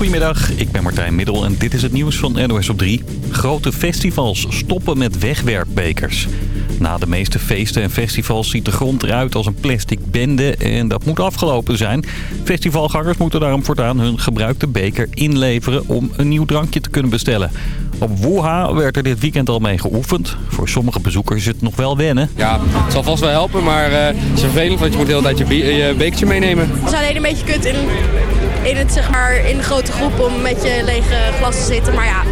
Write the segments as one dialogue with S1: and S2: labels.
S1: Goedemiddag, ik ben Martijn Middel en dit is het nieuws van NOS op 3. Grote festivals stoppen met wegwerpbekers. Na de meeste feesten en festivals ziet de grond eruit als een plastic bende en dat moet afgelopen zijn. Festivalgangers moeten daarom voortaan hun gebruikte beker inleveren om een nieuw drankje te kunnen bestellen. Op Wuha werd er dit weekend al mee geoefend. Voor sommige bezoekers is het nog wel wennen.
S2: Ja, het zal vast wel helpen, maar uh, het is vervelend want je moet de hele tijd je, je bekertje meenemen.
S3: Het is alleen een beetje kut in, in, het, zeg maar, in de grote groep om met je lege glas te zitten. Maar ja,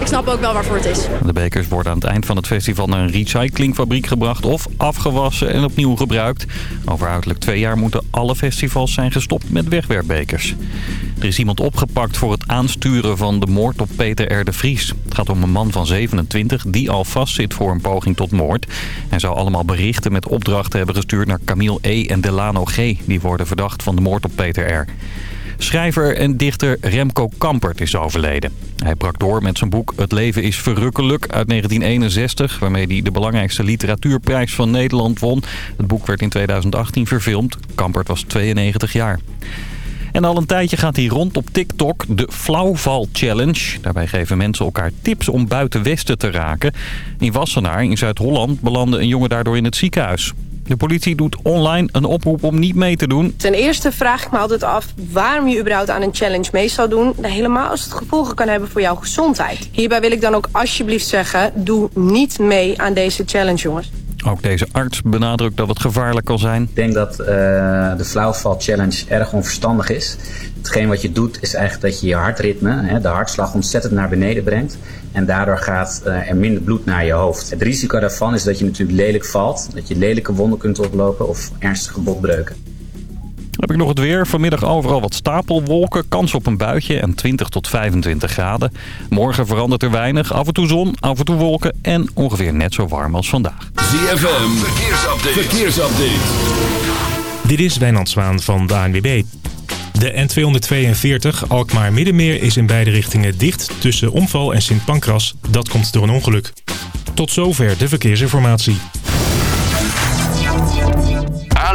S3: ik snap ook wel waarvoor het is.
S1: De bekers worden aan het eind van het festival naar een recyclingfabriek gebracht of afgewassen en opnieuw gebruikt. Over uiterlijk twee jaar moeten alle festivals zijn gestopt met wegwerpbekers. Er is iemand opgepakt voor het aansturen van de moord op Peter R. de Vries. Het gaat om een man van 27 die al vastzit voor een poging tot moord. Hij zou allemaal berichten met opdrachten hebben gestuurd naar Camille E. en Delano G. Die worden verdacht van de moord op Peter R. Schrijver en dichter Remco Kampert is overleden. Hij brak door met zijn boek Het leven is verrukkelijk uit 1961... waarmee hij de belangrijkste literatuurprijs van Nederland won. Het boek werd in 2018 verfilmd. Kampert was 92 jaar. En al een tijdje gaat hij rond op TikTok de Flauwval Challenge. Daarbij geven mensen elkaar tips om buiten Westen te raken. In Wassenaar in Zuid-Holland belandde een jongen daardoor in het ziekenhuis. De politie doet online een oproep om niet mee te doen.
S4: Ten eerste vraag ik me altijd af waarom je überhaupt aan een challenge mee zou doen. Helemaal als het gevolgen kan hebben voor jouw gezondheid. Hierbij wil ik dan ook alsjeblieft zeggen, doe niet mee aan deze challenge jongens.
S1: Ook deze arts benadrukt dat het gevaarlijk kan zijn.
S5: Ik denk dat uh, de flauwval challenge erg onverstandig is. Hetgeen wat je doet is eigenlijk dat je je hartritme, hè, de hartslag ontzettend naar beneden brengt. En daardoor gaat uh, er minder bloed naar je hoofd. Het risico daarvan is dat je natuurlijk lelijk valt. Dat je lelijke wonden kunt oplopen of ernstige botbreuken.
S1: Dan heb ik nog het weer. Vanmiddag overal wat stapelwolken. Kans op een buitje en 20 tot 25 graden. Morgen verandert er weinig. Af en toe zon, af en toe wolken. En ongeveer net zo warm als vandaag.
S6: ZFM, verkeersupdate. verkeersupdate.
S7: Dit is Wijnand Zwaan van de ANWB. De N242 Alkmaar Middenmeer is in beide richtingen dicht tussen Omval en Sint Pancras. Dat komt door een ongeluk. Tot zover de verkeersinformatie.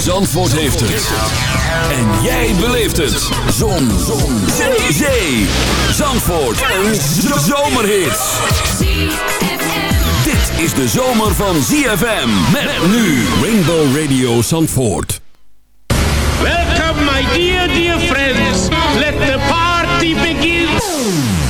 S6: Zandvoort heeft het. En jij beleeft het. Zon. Zon. Zee. Zee. Zandvoort. Een zomerhit. Dit is de zomer van ZFM. Met nu Rainbow Radio Zandvoort.
S8: Welcome my dear, dear friends. Let the party begin.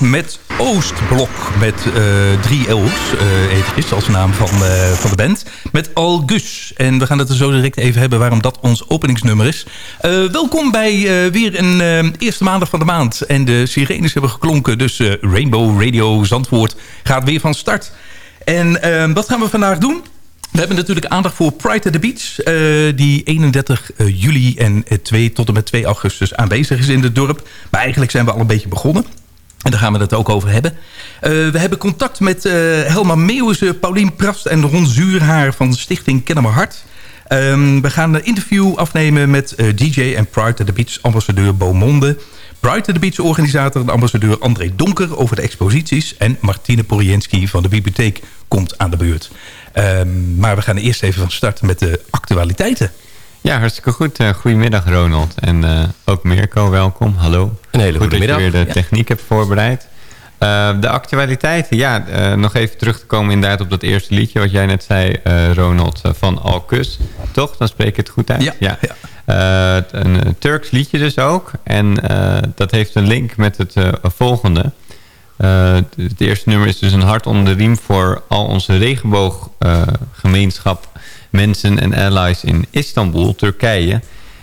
S9: Met Oostblok met uh, drie L's, uh, eventjes als naam van, uh, van de band. Met Algus. En we gaan het er zo direct even hebben waarom dat ons openingsnummer is. welkom bij weer een eerste maandag van de maand. En de sirenes hebben geklonken, dus Rainbow Radio Zandvoort gaat weer van start. En wat gaan we vandaag doen? We hebben natuurlijk aandacht voor Pride at the Beach. Die 31 juli en 2 tot en met 2 augustus aanwezig is in het dorp. Maar eigenlijk zijn we al een beetje begonnen. En daar gaan we het ook over hebben. Uh, we hebben contact met uh, Helma Meeuwissen, Paulien Prast en Ron Zuurhaar van de stichting Kennemer Hart. Um, we gaan een interview afnemen met uh, DJ en Pride at the Beach ambassadeur Beaumonde. Pride at the Beach organisator en ambassadeur André Donker over de exposities. En Martine Porienski van de bibliotheek komt aan de beurt. Um, maar we gaan eerst even van start met de actualiteiten.
S10: Ja, hartstikke goed. Uh, goedemiddag Ronald. En uh, ook Mirko, welkom. Hallo.
S11: Een hele goede middag.
S10: dat je weer de techniek hebt voorbereid. Uh, de actualiteiten, ja, nog even terug te komen inderdaad op dat eerste liedje... wat jij net zei, Ronald, van Alkus. Toch? Dan spreek ik het goed uit?
S9: Ja. ja.
S10: ja. een Turks liedje dus ook. En dat heeft een link met het volgende... Het eerste nummer is dus een hart onder de riem voor al onze regenbooggemeenschap, mensen en allies in Istanbul, Turkije.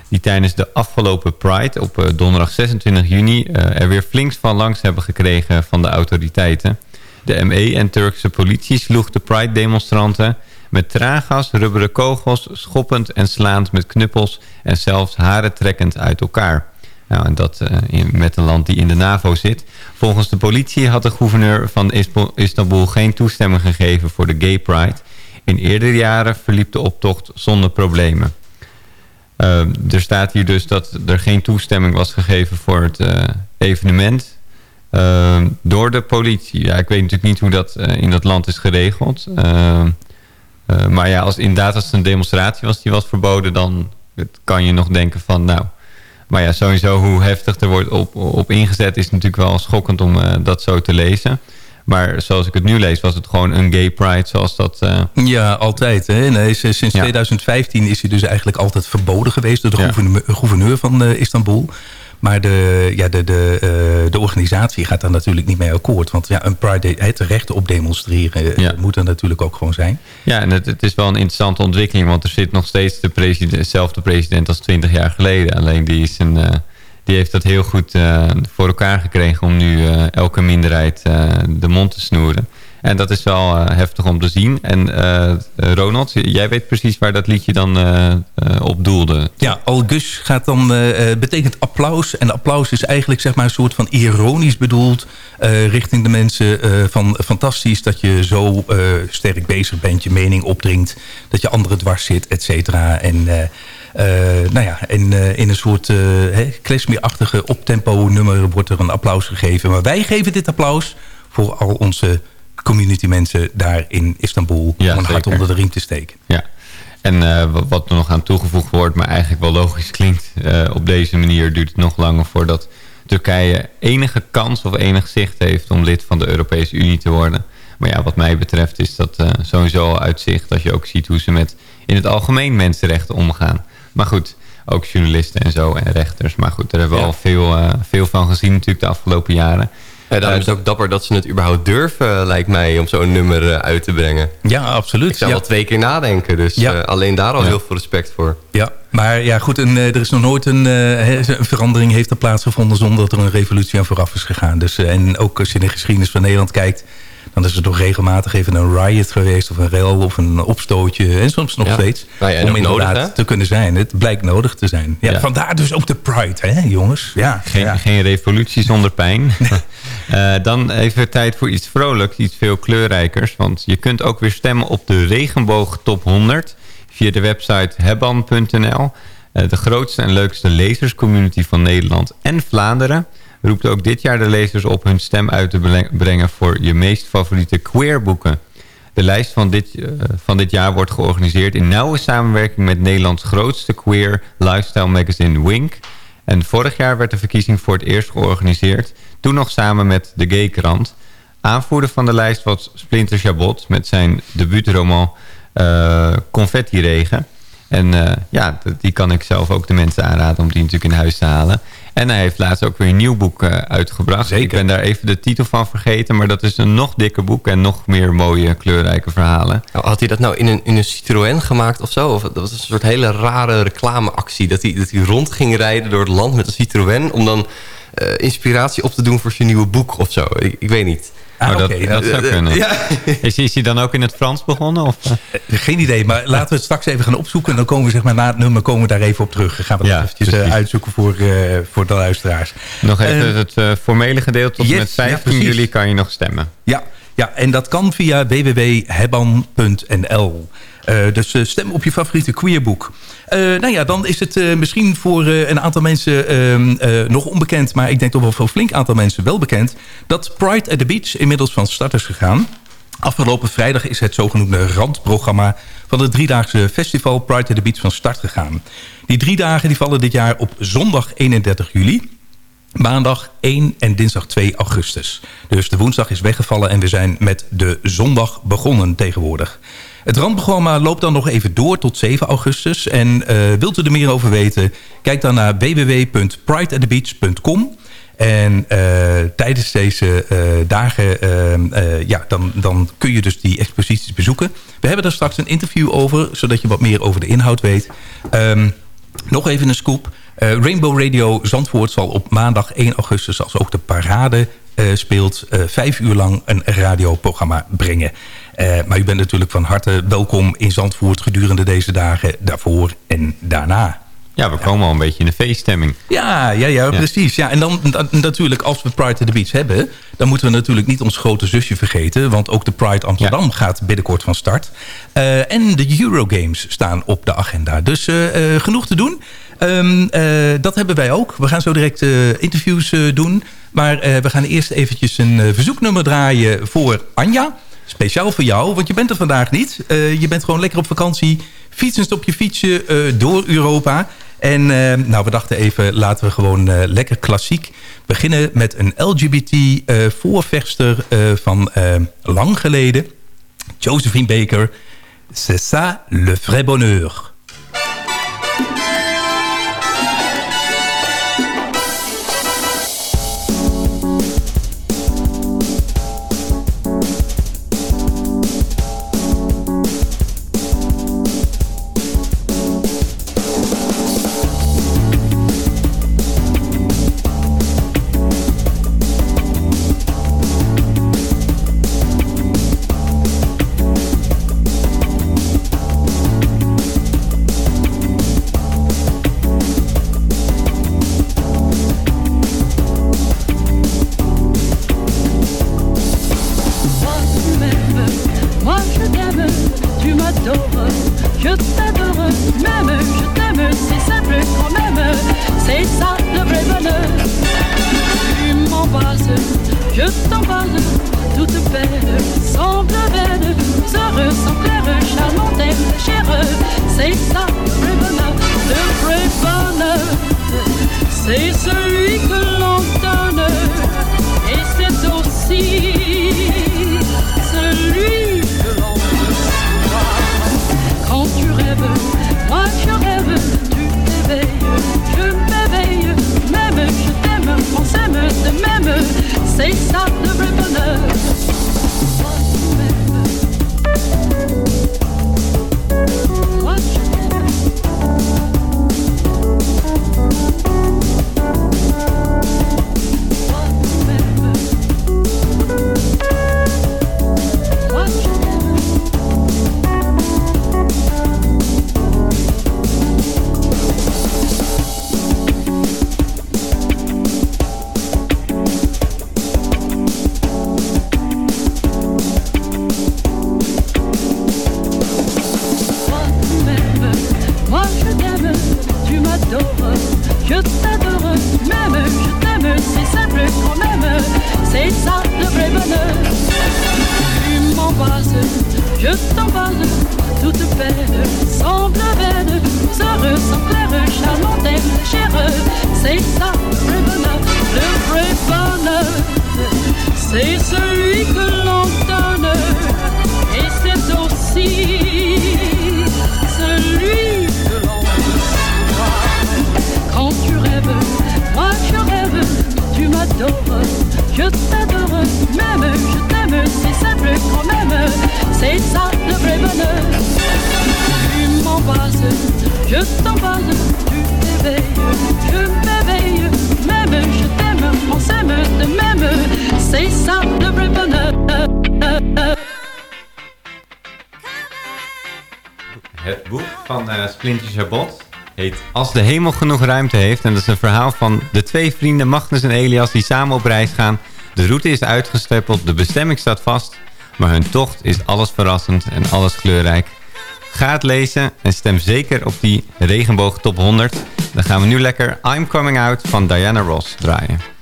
S10: Die tijdens de afgelopen Pride op uh, donderdag 26 juni er weer flink van langs hebben gekregen van de autoriteiten. De ME en Turkse politie sloeg de Pride-demonstranten met traangas, rubberen kogels, schoppend en slaand met knuppels en zelfs haren trekkend uit elkaar. Nou, en dat uh, in, met een land die in de NAVO zit. Volgens de politie had de gouverneur van Istanbul geen toestemming gegeven voor de Gay Pride. In eerdere jaren verliep de optocht zonder problemen. Uh, er staat hier dus dat er geen toestemming was gegeven voor het uh, evenement door de politie. Ja, ik weet natuurlijk niet hoe dat in dat land is geregeld. maar ja, als, inderdaad als het een demonstratie was die was verboden... dan kan je nog denken van nou maar ja, sowieso hoe heftig er wordt op, op ingezet is natuurlijk wel schokkend om dat zo te lezen. Maar zoals ik het nu lees, was het gewoon een gay pride zoals dat... Uh...
S9: Ja, altijd. Hè? Nee, sinds ja. 2015 is hij dus eigenlijk altijd verboden geweest... door de ja. gouverneur, gouverneur van uh, Istanbul. Maar de, ja, de, de, uh, de organisatie gaat daar natuurlijk niet mee akkoord. Want ja, een Pride, het recht op demonstreren ja. moet er natuurlijk ook gewoon zijn.
S10: Ja, en het, het, is wel een interessante ontwikkeling. Want er zit nog steeds de president, dezelfde president als 20 jaar geleden. Alleen die, is een, die heeft dat heel goed uh, voor elkaar gekregen om nu elke minderheid de mond te snoeren. En dat is wel heftig om te zien. En Ronald, jij weet precies waar dat liedje dan op doelde.
S9: Ja, Algus gaat dan, betekent applaus. En applaus is eigenlijk zeg maar, een soort van ironisch bedoeld... richting de mensen van fantastisch dat je zo sterk bezig bent... je mening opdringt, dat je anderen dwars zit, et cetera. En... nou ja, in, in een soort klesmeerachtige optempo nummer wordt er een applaus gegeven. Maar wij geven dit applaus voor al onze community mensen daar in Istanbul ja, om een hart onder de riem te steken.
S10: Ja. En uh, wat er nog aan toegevoegd wordt, maar eigenlijk wel logisch klinkt... Uh, op deze manier duurt het nog langer voordat Turkije enige kans of enig zicht heeft... om lid van de Europese Unie te worden. Maar ja, wat mij betreft is dat uh, sowieso al uitzicht... als je ook ziet hoe ze met in het algemeen mensenrechten omgaan. Maar goed, ook journalisten en zo en rechters. Maar goed, daar hebben we ja. al veel, veel van gezien natuurlijk de afgelopen jaren...
S11: Ja, daarom is het ook dapper dat ze het überhaupt durven, lijkt mij, om zo'n nummer uit te brengen.
S9: Ja, absoluut. Ik
S11: zou
S9: ja.
S11: wel twee keer nadenken, dus ja. uh, alleen daar al ja. heel veel respect voor.
S9: Ja, maar ja goed, en, uh, er is nog nooit een, een, verandering heeft er plaatsgevonden zonder dat er een revolutie aan vooraf is gegaan. Dus, en ook als je in de geschiedenis van Nederland kijkt, dan is er toch regelmatig even een riot geweest... of een rel of een opstootje. En soms nog
S11: ja.
S9: steeds.
S11: Nou ja,
S9: om inderdaad
S11: nodig,
S9: te kunnen zijn. Het blijkt nodig te zijn. Ja. Vandaar dus ook de Pride, hè, jongens. Ja,
S10: geen, geen revolutie zonder pijn. uh, dan even tijd voor iets vrolijks, iets veel kleurrijkers. Want je kunt ook weer stemmen op de regenboog top 100... via de website hebban.nl. Uh, de grootste en leukste lezerscommunity van Nederland en Vlaanderen roept ook dit jaar de lezers op hun stem uit te brengen voor je meest favoriete queerboeken. De lijst van dit, uh, van dit jaar wordt georganiseerd in nauwe samenwerking met Nederlands grootste queer lifestyle magazine Wink. En vorig jaar werd de verkiezing voor het eerst georganiseerd, toen nog samen met de Gay Krant. Aanvoerder van de lijst was Splinter Chabot met zijn debuutroman uh, Confetti Regen. En eh, ja, die kan ik zelf ook de mensen aanraden om die natuurlijk in huis te halen. En hij heeft laatst ook weer een nieuw boek eh, uitgebracht. Ik ben daar even de titel van vergeten. Maar dat is een nog dikker boek en nog meer mooie kleurrijke verhalen.
S11: Nou, had hij dat nou in een, in een Citroën gemaakt of zo? Of, dat was een soort hele rare reclameactie. Dat hij, dat hij rond ging rijden door het land met een Citroën... om dan eh, inspiratie op te doen voor zijn nieuwe boek of zo. Ik, ik weet niet.
S9: Ah,
S10: Oh, dat, dat zou
S9: Eh,
S10: kunnen.
S9: ja.
S10: Is, is hij dan ook in het Frans begonnen? Of?
S9: Eh, Geen idee, maar laten we het straks even gaan opzoeken. En dan komen we zeg maar, na het nummer komen we daar even op terug. Dan gaan we dat eventjes eh,
S10: precies.
S9: uitzoeken voor, eh, voor de luisteraars.
S10: Nog even
S9: Eh,
S10: het eh, formele gedeelte. Tot
S9: yes,
S10: met
S9: ja,
S10: 15
S9: precies.
S10: juli kan je nog stemmen.
S9: Ja, ja, en dat kan via www.hebban.nl. Eh, dus eh, stem op je favoriete queerboek. Eh nou ja, dan is het misschien voor een aantal mensen ehm, eh, nog onbekend... maar ik denk toch wel voor een flink aantal mensen wel bekend... dat Pride at the Beach inmiddels van start is gegaan. Afgelopen vrijdag is het zogenoemde randprogramma... van het driedaagse festival Pride at the Beach van start gegaan. Die drie dagen die vallen dit jaar op zondag 31 juli... Maandag 1 en dinsdag 2 augustus. Dus de woensdag is weggevallen en we zijn met de zondag begonnen tegenwoordig. Het randprogramma loopt dan nog even door tot 7 augustus. En eh, wilt u er meer over weten? Kijk dan naar www.prideatthebeach.com. En eh, tijdens deze eh, dagen ja, dan, dan kun je dus die exposities bezoeken. We hebben daar straks een interview over, zodat je wat meer over de inhoud weet. Ehm, nog even een scoop. Rainbow Radio Zandvoort zal op maandag 1 augustus... als ook de parade speelt... vijf uur lang een radioprogramma brengen. Eh, maar u bent natuurlijk van harte welkom in Zandvoort... gedurende deze dagen, daarvoor en daarna.
S10: Ja, we komen al een beetje in de feeststemming.
S9: Ja, ja, ja, precies. Ja, en dan natuurlijk, als we Pride at the Beach hebben... dan moeten we natuurlijk niet ons grote zusje vergeten... want ook de Pride Amsterdam gaat binnenkort van start. Eh, en de Eurogames staan op de agenda. Dus eh, genoeg te doen. Ehm, eh, dat hebben wij ook. We gaan zo direct interviews doen. Maar we gaan eerst eventjes een verzoeknummer draaien voor Anja. Speciaal voor jou, want je bent er vandaag niet. Eh, je bent gewoon lekker op vakantie. Fietsend op je fietsje eh, door Europa. En eh, nou, we dachten even, laten we gewoon lekker klassiek beginnen met een LGBT-voorvechter van lang geleden. Josephine Baker. C'est ça le vrai bonheur.
S12: Je je de même, c'est ça le vrai bonheur.
S10: Het boek van eh, uh, Splinter Jabot heet Als de hemel genoeg ruimte heeft. En dat is een verhaal van de twee vrienden Magnus en Elias die samen op reis gaan. De route is uitgestippeld, de bestemming staat vast. Maar hun tocht is alles verrassend en alles kleurrijk. Ga het lezen en stem zeker op die regenboog top 100. Dan gaan we nu lekker I'm Coming Out van Diana Ross draaien.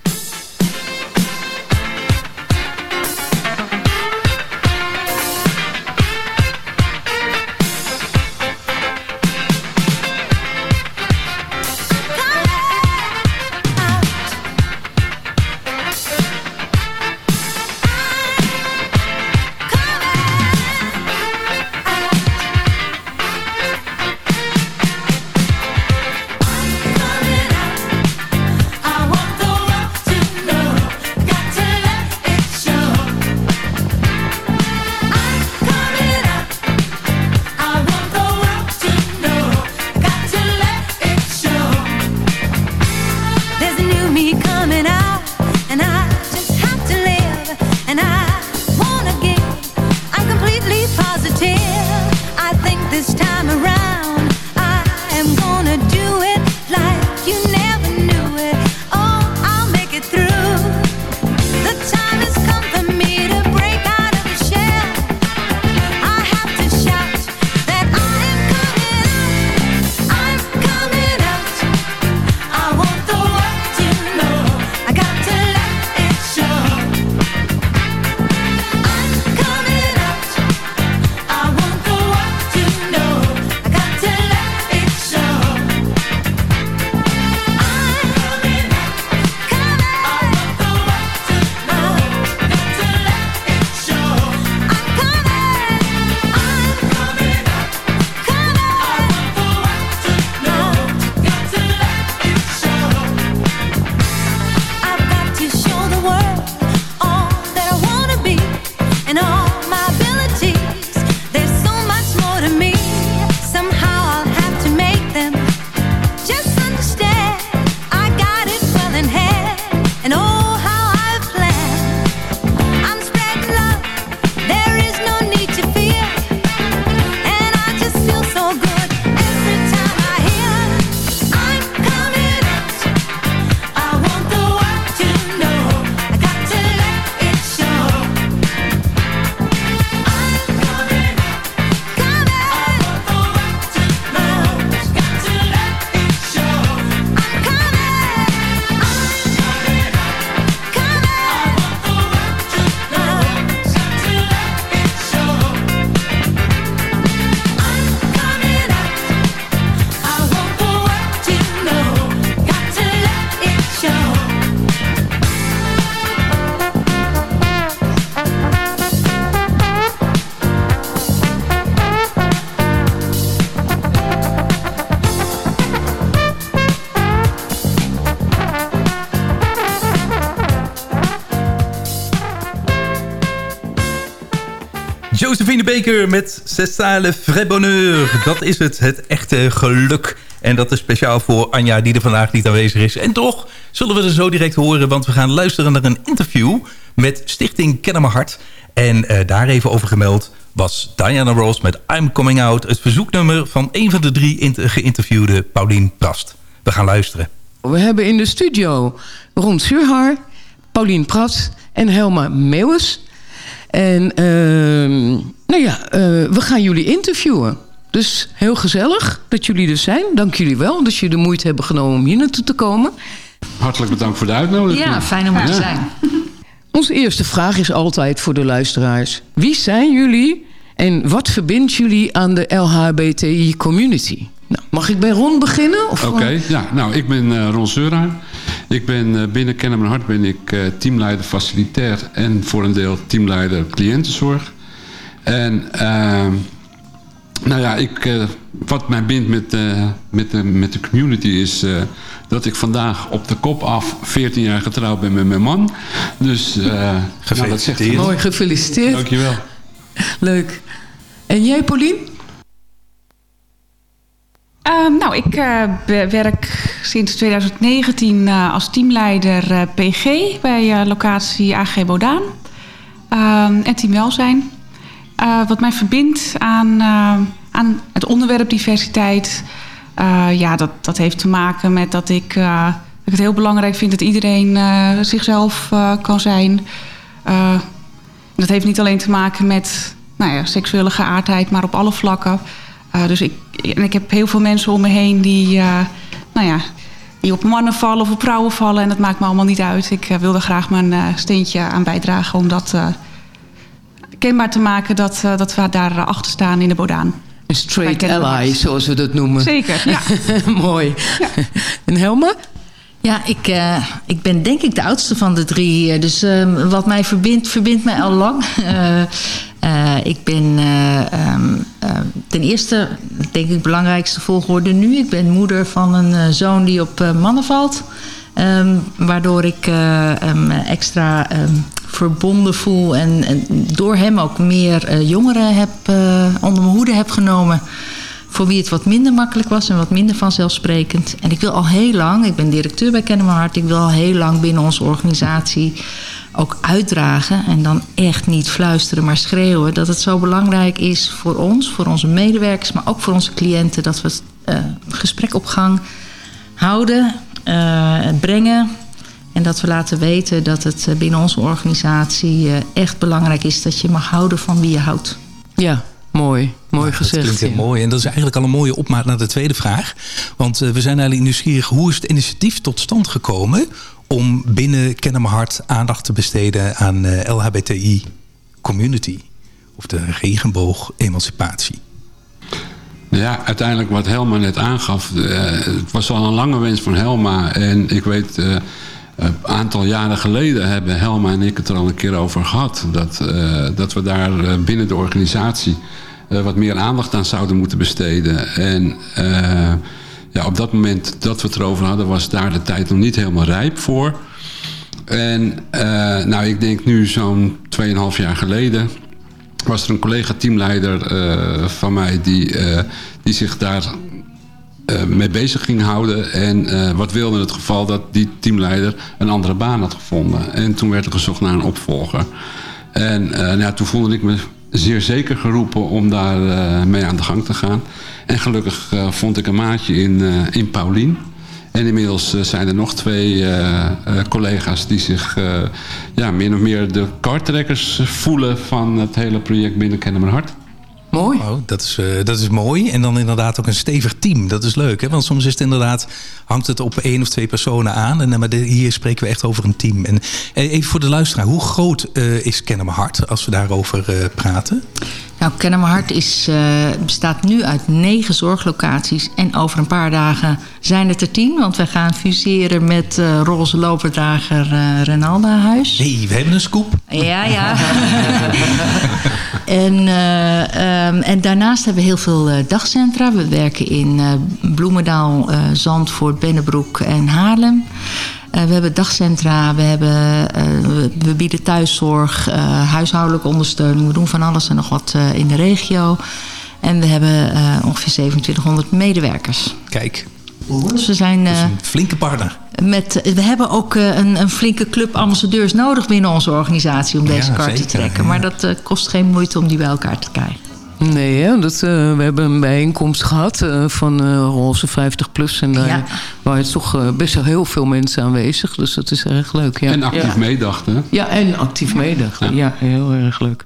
S13: this time around. Beker met Cessale Vrai Bonheur. Dat is het, het echte geluk. En dat is speciaal voor Anja die er vandaag niet aanwezig is. En toch zullen we er zo direct horen... want we gaan luisteren naar een interview met Stichting Ken Hart. En uh, daar even over gemeld was Diana Ross met I'm Coming Out... het verzoeknummer van een van de drie geïnterviewde Paulien Prast. We gaan luisteren.
S14: We hebben in de studio Ron Surhaar, Paulien Prast en Helma Meeuwis... En uh, nou ja, uh, we gaan jullie interviewen. Dus heel gezellig dat jullie er zijn. Dank jullie wel dat jullie de moeite hebben genomen om hier naartoe te komen.
S15: Hartelijk bedankt voor de uitnodiging.
S16: Ja, fijn om er te zijn.
S14: Onze eerste vraag is altijd voor de luisteraars. Wie zijn jullie en wat verbindt jullie aan de LHBTI community? Nou, mag ik bij Ron beginnen?
S15: Oké, okay, ja. Nou, ik ben uh, Ron Zeura. Ik ben uh, binnen Kennen mijn Hart ben ik uh, teamleider facilitair en voor een deel teamleider cliëntenzorg. En ehm, nou ja, ik, wat mij bindt met, met, de, met de community is dat ik vandaag op de kop af 14 jaar getrouwd ben met mijn man. Dus nou, dat zegt
S14: Mooi, gefeliciteerd.
S15: Dankjewel.
S14: Leuk. En jij, Paulien?
S16: Uh, nou, ik uh, werk sinds 2019 uh, als teamleider eh, PG bij locatie AG Bodaan ehm, en team welzijn. Wat mij verbindt aan, aan het onderwerp diversiteit. Eh, ja, dat, dat heeft te maken met dat ik, eh, ik het heel belangrijk vind dat iedereen eh, zichzelf eh, kan zijn. Eh, dat heeft niet alleen te maken met nou ja, seksuele geaardheid, maar op alle vlakken. Eh, dus ik, en ik heb heel veel mensen om me heen die, eh, nou ja, die op mannen vallen of op vrouwen vallen. En dat maakt me allemaal niet uit. Ik eh, wil er graag mijn eh, steentje aan bijdragen om dat eh, kenbaar te maken dat, eh, dat we daar achter staan in de Bodaan.
S14: Een straight ally, zoals we dat noemen.
S16: Zeker, ja.
S14: Mooi. En Helma?
S17: Ja, ik, eh, ik ben denk ik de oudste van de drie hier. Dus ehm, wat mij verbindt, verbindt mij al lang. Eh, eh, ik ben eh, ehm, eh, ten eerste, denk ik, belangrijkste volgorde nu. Ik ben moeder van een zoon die op eh, mannen valt. Ehm, waardoor ik eh, hem extra ehm, verbonden voel en, en door hem ook meer eh, jongeren heb, eh, onder mijn hoede heb genomen voor wie het wat minder makkelijk was en wat minder vanzelfsprekend. En ik wil al heel lang, ik ben directeur bij Kennen Hart, ik wil al heel lang binnen onze organisatie ook uitdragen en dan echt niet fluisteren, maar schreeuwen dat het zo belangrijk is voor ons, voor onze medewerkers, maar ook voor onze cliënten dat we het eh, gesprek op gang houden, eh, brengen. En dat we laten weten dat het eh, binnen onze organisatie eh, echt belangrijk is dat je mag houden van wie je houdt.
S14: Ja, mooi. Mooi
S9: Dat
S14: gezegd.
S9: klinkt heel
S14: ja.
S9: mooi. En dat is eigenlijk al een mooie opmaat naar de tweede vraag. Want eh, we zijn eigenlijk nieuwsgierig. Hoe is het initiatief tot stand gekomen... om binnen Kennen Mijn Hart aandacht te besteden aan eh, LHBTI community? Of de regenboog-emancipatie?
S15: Nou Ja, uiteindelijk wat Helma net aangaf. eh, het was al een lange wens van Helma. En ik weet, eh, een aantal jaren geleden hebben Helma en ik het er al een keer over gehad. Dat, eh, dat we daar eh, binnen de organisatie eh, wat meer aandacht aan zouden moeten besteden. En eh, ja, op dat moment dat we het erover hadden, was daar de tijd nog niet helemaal rijp voor. En eh, nou, ik denk nu zo'n 2,5 jaar geleden was er een collega teamleider eh, van mij die, eh, die zich daar eh, mee bezig ging houden. En eh, wat wilde in het geval dat die teamleider een andere baan had gevonden. En toen werd er gezocht naar een opvolger. En eh, nou, toen voelde ik me zeer zeker geroepen om daar eh, mee aan de gang te gaan. En gelukkig eh, vond ik een maatje in, eh, in Paulien. En inmiddels eh, zijn er nog twee eh, eh, collega's die zich eh, ja, min of meer de kartrekkers voelen van het hele project binnen Mijn Hart.
S14: Mooi.
S9: Oh, dat, is, eh, dat is mooi. En dan inderdaad ook een stevig team. Dat is leuk. Hè? Want soms is het inderdaad, hangt het op één of twee personen aan. En, eh, maar de- hier spreken we echt over een team. En eh, even voor de luisteraar. Hoe groot is Kennen Mijn Hart als we daarover praten?
S17: Nou, Kennen Mijn Hart is, bestaat nu uit negen zorglocaties. En over een paar dagen zijn het er tien. Want we gaan fuseren met roze loperdrager eh Renalda Huis.
S9: hey, we hebben een scoop.
S17: Ja, ja. en, eh, ehm, en daarnaast hebben we heel veel eh, dagcentra. We werken in eh, Bloemendaal, Zandvoort, Bennebroek en Haarlem. We hebben dagcentra, we, hebben, we, bieden thuiszorg, huishoudelijke ondersteuning. We doen van alles en nog wat in de regio. En we hebben ongeveer 2700 medewerkers.
S9: Kijk,
S17: Dus we zijn...
S9: dat is
S17: eh,
S9: een flinke partner.
S17: met, we hebben ook eh, een, een flinke club ambassadeurs nodig binnen onze organisatie om deze
S14: Ja,
S17: kaart te trekken.
S14: ja.
S17: Maar dat eh, kost geen moeite om die bij elkaar te krijgen.
S14: Nee, hè? Dat, we hebben een bijeenkomst gehad eh, van eh Roze 50 Plus. En daar
S17: Ja.
S14: waren toch best wel heel veel mensen aanwezig. Dus dat is erg leuk. Ja.
S15: En actief
S14: ja.
S15: meedachten.
S14: Ja, en actief meedachten. Ja. heel erg leuk.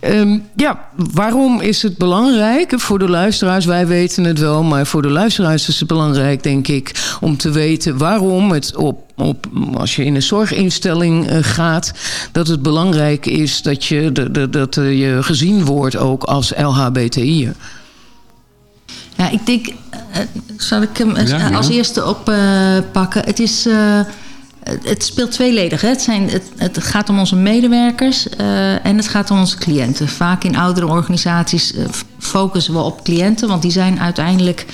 S14: Ehm, ja, waarom is het belangrijk? Voor de luisteraars, wij weten het wel, maar voor de luisteraars is het belangrijk, denk ik, om te weten waarom het op, op als je in een zorginstelling eh, gaat, dat het belangrijk is dat je, de, de, dat eh, je gezien wordt ook als LHBTI'er.
S17: Ja, ik denk, eh, zal ik hem
S14: Ja, ja.
S17: als eerste oppakken? het is... eh, het speelt tweeledig. Hè? Het, zijn, het, het gaat om onze medewerkers eh, en het gaat om onze cliënten. Vaak in oudere organisaties eh, focussen we op cliënten, want die zijn uiteindelijk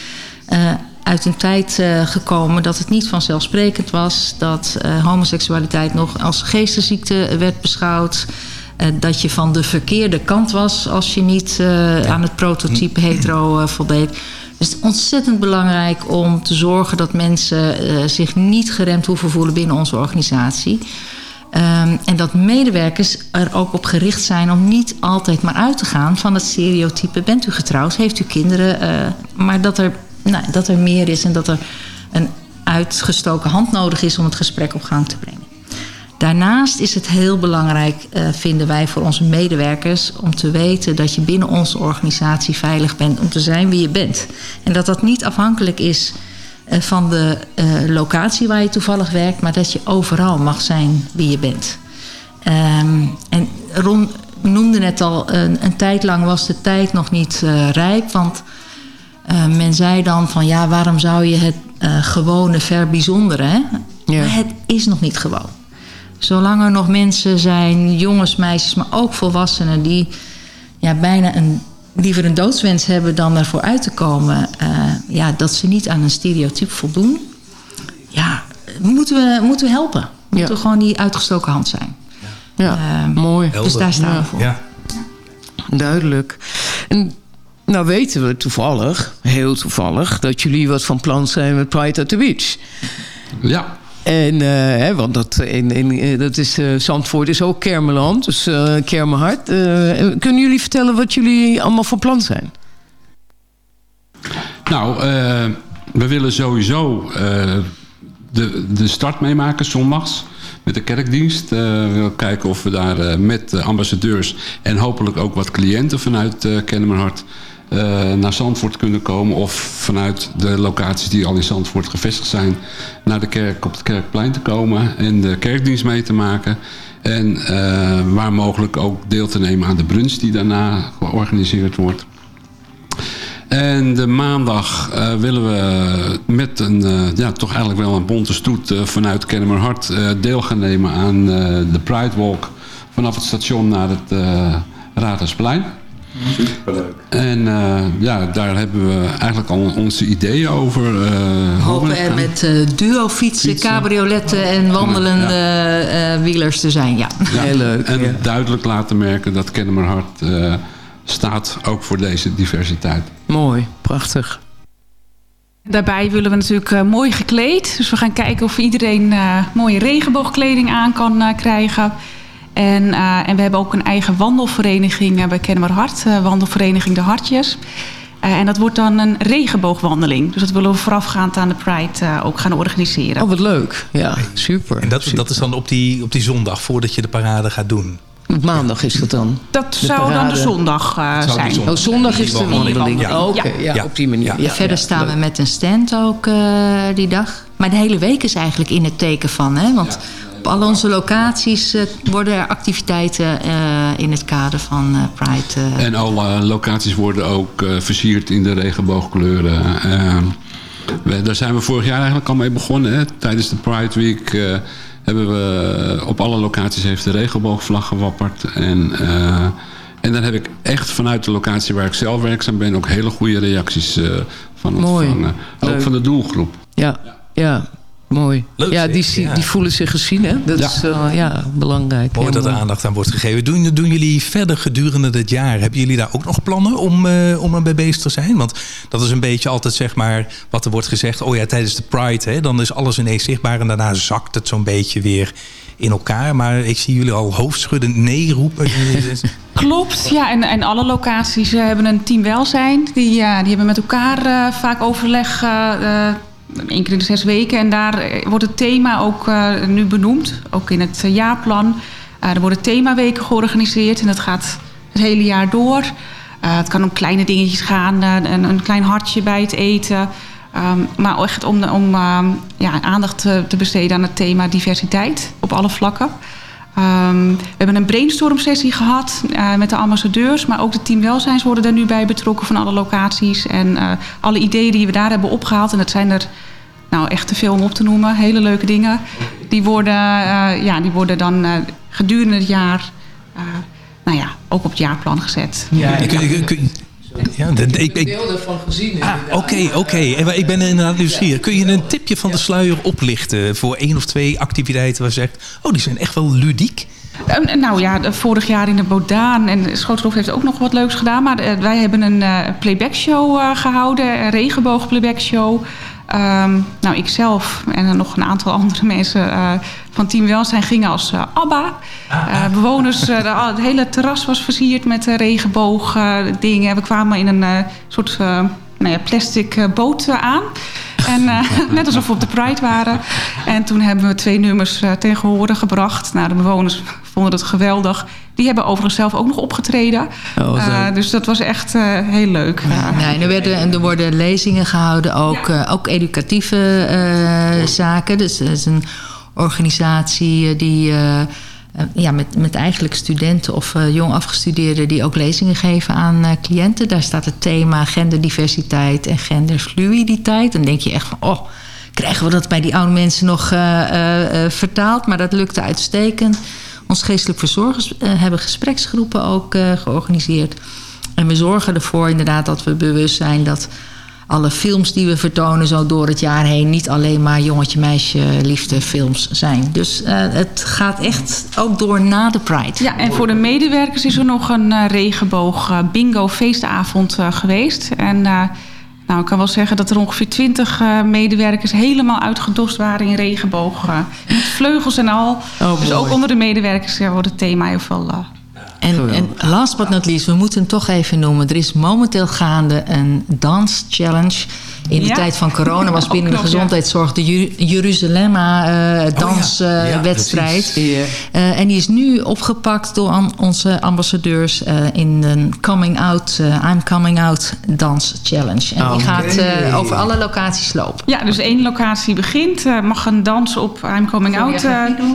S17: eh, uit een tijd gekomen dat het niet vanzelfsprekend was, dat homoseksualiteit nog als geestesziekte werd beschouwd. dat je van de verkeerde kant was als je niet aan het prototype hetero voldeed. Het is ontzettend belangrijk om te zorgen dat mensen eh, zich niet geremd hoeven voelen binnen onze organisatie. Ehm, en dat medewerkers er ook op gericht zijn om niet altijd maar uit te gaan van het stereotype: bent u getrouwd, heeft u kinderen, eh, maar dat er, nou, dat er meer is en dat er een uitgestoken hand nodig is om het gesprek op gang te brengen. Daarnaast is het heel belangrijk, uh, vinden wij voor onze medewerkers, om te weten dat je binnen onze organisatie veilig bent om te zijn wie je bent. En dat dat niet afhankelijk is uh, van de uh, locatie waar je toevallig werkt, maar dat je overal mag zijn wie je bent. Um, en Ron noemde net al, een, een, tijd lang was de tijd nog niet rijp, want men zei dan van ja, waarom zou je het gewone verbijzonderen? Ja. Maar het is nog niet gewoon. Zolang er nog mensen zijn, jongens, meisjes, maar ook volwassenen... die ja, bijna een, liever een doodswens hebben dan ervoor uit te komen... Uh, ja, dat ze niet aan een stereotype voldoen... ja, moeten we, moeten we helpen. We moeten ja. gewoon die uitgestoken hand zijn.
S14: Ja, uh, mooi.
S17: Dus daar staan
S14: ja.
S17: we voor.
S9: Ja.
S14: Duidelijk. En nou weten we toevallig, heel toevallig... dat jullie wat van plan zijn met Pride at the Beach.
S15: Ja.
S14: En, uh, hè, want dat, in, in, dat is, uh, Zandvoort is ook Kermeland, dus uh, Kermenhart. kunnen jullie vertellen wat jullie allemaal van plan zijn?
S15: Nou, we willen sowieso de, de start meemaken zondags met de kerkdienst. we willen kijken of we daar met ambassadeurs en hopelijk ook wat cliënten vanuit Kennemerhart... Uh, naar Zandvoort kunnen komen... of vanuit de locaties die al in Zandvoort gevestigd zijn... naar de kerk op het Kerkplein te komen... en de kerkdienst mee te maken... en uh, waar mogelijk ook deel te nemen aan de brunch... die daarna georganiseerd wordt. En de maandag uh, willen we met een, ja, toch eigenlijk wel een bonte stoet... vanuit Kennemerhart deel gaan nemen aan de Pride Walk... vanaf het station naar het Raadhuisplein...
S11: Superleuk.
S15: En uh, ja, daar hebben we eigenlijk al onze ideeën over. Uh,
S17: we hopen er met uh, duo fietsen, fietsen, cabrioletten en wandelende ja. wielers te zijn. Ja,
S15: ja.
S14: heel leuk.
S15: En
S14: ja.
S15: duidelijk laten merken dat Kennemerhart staat ook voor deze diversiteit.
S14: Mooi, prachtig.
S16: Daarbij willen we natuurlijk uh, mooi gekleed. Dus we gaan kijken of iedereen uh, mooie regenboogkleding aan kan uh, krijgen. En, uh, en we hebben ook een eigen wandelvereniging uh, bij Kennemerhart. Uh, wandelvereniging De Hartjes. en dat wordt dan een regenboogwandeling. Dus dat willen we voorafgaand aan de Pride ook gaan organiseren.
S14: Oh, wat leuk. Ja, super.
S9: En dat,
S14: super.
S9: dat is dan op die, op die zondag voordat je de parade gaat doen?
S14: Maandag is dat dan?
S16: Dat de zou parade. dan de zondag zijn.
S14: Zondag. Oh, zondag is de wandeling. Ja. Oh, okay. ja. ja. op die manier.
S17: Ja. Verder staan we met een stand ook die dag. Maar de hele week is eigenlijk in het teken van. Hè? Want op al onze locaties uh, worden er activiteiten uh, in het kader van uh, Pride.
S15: En alle locaties worden ook versierd in de regenboogkleuren. We, daar zijn we vorig jaar eigenlijk al mee begonnen. Hè? Tijdens de Pride Week hebben we op alle locaties heeft de regenboogvlag gewapperd. En, en dan heb ik echt vanuit de locatie waar ik zelf werkzaam ben... ook hele goede reacties van ontvangen.
S14: Mooi.
S15: Ook
S14: Leuk.
S15: van de doelgroep.
S14: Ja, ja. Mooi.
S9: Leuk,
S14: ja, die, ja. die voelen zich gezien, hè? Dat
S15: ja.
S14: is uh, ja, belangrijk.
S9: Mooi dat er aandacht aan wordt gegeven. Doen, doen jullie verder gedurende dit jaar? Hebben jullie daar ook nog plannen om, uh, om erbij bezig te zijn? Want dat is een beetje altijd zeg maar wat er wordt gezegd. Oh ja, tijdens de Pride, hè, dan is alles ineens zichtbaar. En daarna zakt het zo'n beetje weer in elkaar. Maar ik zie jullie al hoofdschuddend nee roepen.
S16: Klopt, ja. En, en alle locaties uh, hebben een team welzijn. Die, die hebben met elkaar vaak overleg één keer in de zes weken. En daar wordt het thema ook uh, nu benoemd. Ook in het uh, jaarplan. Er worden themaweken georganiseerd. En dat gaat het hele jaar door. het kan om kleine dingetjes gaan. een, een klein hartje bij het eten. Um, maar echt om, om ja, aandacht te, te, besteden aan het thema diversiteit. Op alle vlakken. Um, we hebben een brainstorm sessie gehad met de ambassadeurs. Maar ook de team welzijns worden er nu bij betrokken van alle locaties. En alle ideeën die we daar hebben opgehaald. En dat zijn er nou echt te veel om op te noemen. Hele leuke dingen. Die worden, uh, ja, die worden dan uh, gedurende het jaar uh, nou ja, ook op het jaarplan gezet.
S14: Ja,
S9: ja. Kun, kun, kun, ja, de,
S14: ik, ik, deel ervan gezien.
S9: Ah, Oké, oké. Okay. Ik ben inderdaad nieuwsgierig. Kun je een tipje van de sluier oplichten voor één of twee activiteiten waar je zegt... oh, die zijn echt wel ludiek?
S16: Nou ja, vorig jaar in de Bodaan en Schotelhof heeft ook nog wat leuks gedaan. Maar uh, wij hebben een uh, playback show gehouden, een regenboog playback show... Ehm, nou, ikzelf en nog een aantal andere mensen uh, van Team Welzijn gingen als uh, ABBA. Uh, bewoners, de, het hele terras was versierd met regenboog dingen. We kwamen in een soort nou ja, plastic boot aan. En net alsof we op de Pride waren. En toen hebben we twee nummers tegen horen gebracht. Nou, de bewoners vonden het geweldig. Die hebben overigens zelf ook nog opgetreden. Oh, uh, dus dat was echt uh, heel leuk.
S17: Nee, er, werden, er worden lezingen gehouden, ook, ja. uh, ook educatieve zaken. Dus dat is een organisatie die ja, met, met eigenlijk studenten of jong afgestudeerden... die ook lezingen geven aan cliënten. Daar staat het thema genderdiversiteit en genderfluiditeit. Dan denk je echt van, oh, krijgen we dat bij die oude mensen nog vertaald? Maar dat lukte uitstekend. Ons geestelijk verzorgers hebben gespreksgroepen ook georganiseerd. En we zorgen ervoor inderdaad dat we bewust zijn dat alle films die we vertonen zo door het jaar heen... niet alleen maar jongetje, meisje, liefde films zijn. Dus uh, het gaat echt ook door na de Pride.
S16: Ja, en voor de medewerkers is er nog een uh, regenboog uh, bingo feestavond geweest. En nou, ik kan wel zeggen dat er ongeveer twintig uh, medewerkers helemaal uitgedost waren in regenboog. Uh, met vleugels en al. Oh, dus ook onder de medewerkers wordt het thema heel veel...
S17: En, en, last but not least, we moeten hem toch even noemen. Er is momenteel gaande een dance challenge. In de ja. tijd van corona was binnen de gezondheidszorg de Jeruzalemma uh, danswedstrijd. Uh, ja, uh, en die is nu opgepakt door an onze ambassadeurs in de Coming Out, I'm Coming Out Dance Challenge. En die gaat over alle locaties lopen.
S16: Ja, dus één locatie begint, mag een dans op I'm Coming Out.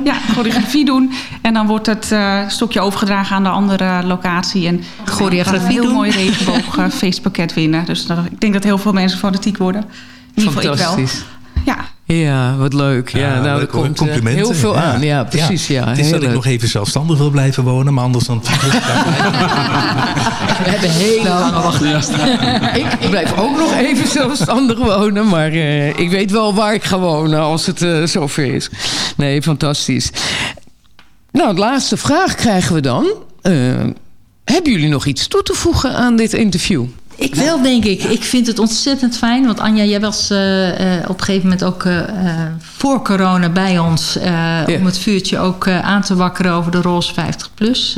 S16: ja, choreografie doen. En dan wordt het stokje overgedragen aan de andere locatie. En
S17: choreografie
S16: een heel mooi regenboog feestpakket winnen. Dus ik denk dat heel veel mensen fanatiek worden. In ieder geval ik wel.
S14: Ja. Ja, wat leuk. Ja, ja nou, er komt complimenten. heel veel aan. Ja, precies. Ja.
S18: Het is dat ik nog even zelfstandig wil blijven wonen, maar anders dan...
S17: We hebben heel nou, lange wachtlijst.
S14: ik, ik, blijf ook nog even zelfstandig wonen, maar uh, ik weet wel waar ik ga wonen als het uh, zover is. Nee, fantastisch. Nou, de laatste vraag krijgen we dan. Uh, hebben jullie nog iets toe te voegen aan dit interview?
S17: Ik wel, denk ik. Ik vind het ontzettend fijn. Want Anja, jij was uh, uh, op een gegeven moment ook uh, voor corona bij ons. Ja. Om het vuurtje ook aan te wakkeren over de Roze 50 plus.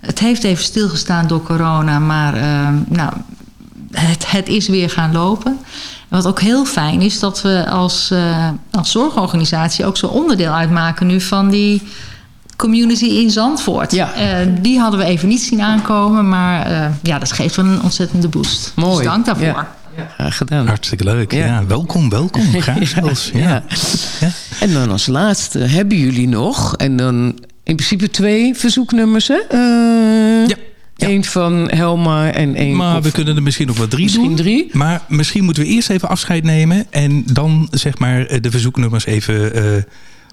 S17: het heeft even stilgestaan door corona. Maar nou, het, het is weer gaan lopen. Wat ook heel fijn is dat we als, als zorgorganisatie ook zo onderdeel uitmaken nu van die community in Zandvoort. Ja. Uh, die hadden we even niet zien aankomen. Maar uh, ja, dat geeft wel een ontzettende boost.
S14: Mooi.
S17: Dus dank daarvoor.
S14: Ja. Ja, gedaan.
S18: Hartstikke leuk. Ja. ja welkom, welkom. Graag zelfs. Ja.
S14: Ja. En dan als laatste hebben jullie nog... en dan in principe twee verzoeknummers, hè? Uh, ja. Eén van Helma en één...
S18: Maar we kunnen er misschien nog wel drie
S14: misschien
S18: doen.
S14: drie.
S18: Maar misschien moeten we eerst even afscheid nemen... en dan zeg maar de verzoeknummers even... Uh,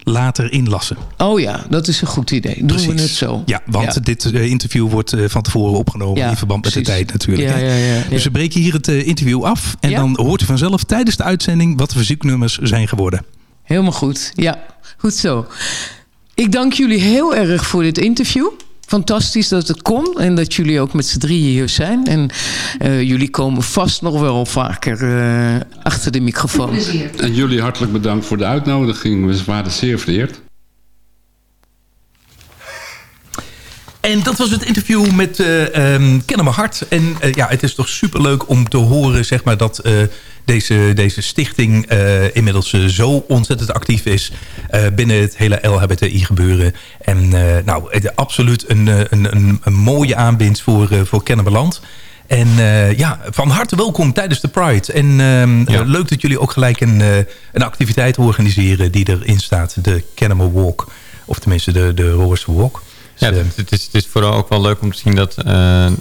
S18: later inlassen.
S14: Oh ja, dat is een goed idee. Doen Precies. we het zo.
S18: Ja, want ja. dit uh, interview wordt uh, van tevoren opgenomen ja, in verband met de tijd natuurlijk.
S14: Ja, ja, ja,
S18: dus we breken hier het uh, interview af. En dan hoort u vanzelf tijdens de uitzending wat de verzoeknummers zijn geworden.
S14: Helemaal goed. Ja, goed zo. Ik dank jullie heel erg voor dit interview fantastisch dat het kon. En dat jullie ook met z'n drieën hier zijn. En uh, jullie komen vast nog wel vaker uh, achter de microfoon.
S15: En jullie hartelijk bedankt voor de uitnodiging. We waren zeer vereerd.
S9: En dat was het interview met uh, um, Kennen Hart. En uh, ja, het is toch superleuk om te horen zeg maar, dat uh, deze, deze stichting inmiddels zo ontzettend actief is binnen het hele LHBTI gebeuren. En nou, absoluut een, een, een, een, mooie aanbind voor, voor Kennemerland. En ja, van harte welkom tijdens de Pride. En ehm, ja. leuk dat jullie ook gelijk een, een activiteit organiseren die erin staat. De Kennemer Walk. Of tenminste de, de Roorse Walk.
S10: Ja, het, het, is, het is vooral ook wel leuk om te zien dat... Uh, uh,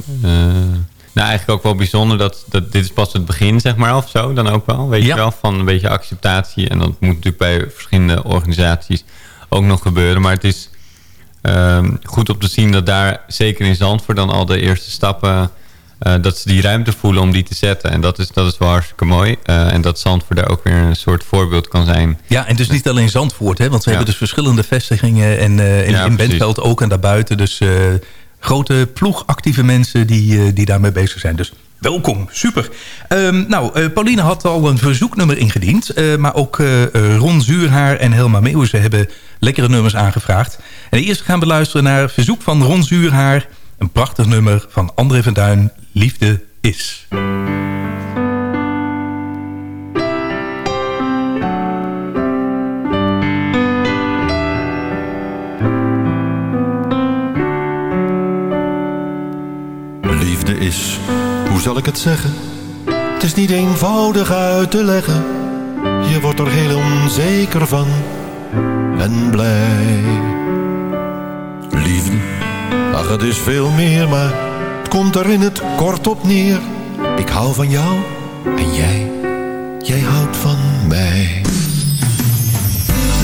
S10: nou, eigenlijk ook wel bijzonder dat, dat dit is pas het begin, zeg maar, of zo. Dan ook wel, weet ja. je wel, van een beetje acceptatie. En dat moet natuurlijk bij verschillende organisaties ook nog gebeuren. Maar het is uh, goed om te zien dat daar, zeker in Zandvoort... dan al de eerste stappen uh, dat ze die ruimte voelen om die te zetten. En dat is, dat is wel hartstikke mooi. Uh, en dat Zandvoort daar ook weer een soort voorbeeld kan zijn.
S9: Ja, en dus niet alleen Zandvoort. Hè, want we ja. hebben dus verschillende vestigingen. En uh, in, ja, in Bentveld ook en daarbuiten. Dus grote ploeg actieve mensen die, die daarmee bezig zijn. Dus Welkom, super. Ehm, nou, Pauline had al een verzoeknummer ingediend. Maar ook Ron Zuurhaar en Helma Meeuwse hebben lekkere nummers aangevraagd. En eerst gaan we luisteren naar verzoek van Ron Zuurhaar. Een prachtig nummer van André van Duin, Liefde is.
S19: Liefde is, hoe zal ik het zeggen? Het is niet eenvoudig uit te leggen. Je wordt er heel onzeker van en blij. Liefde, ach het is veel meer, maar komt er in het kort op neer. Ik hou van jou en jij, jij houdt van mij.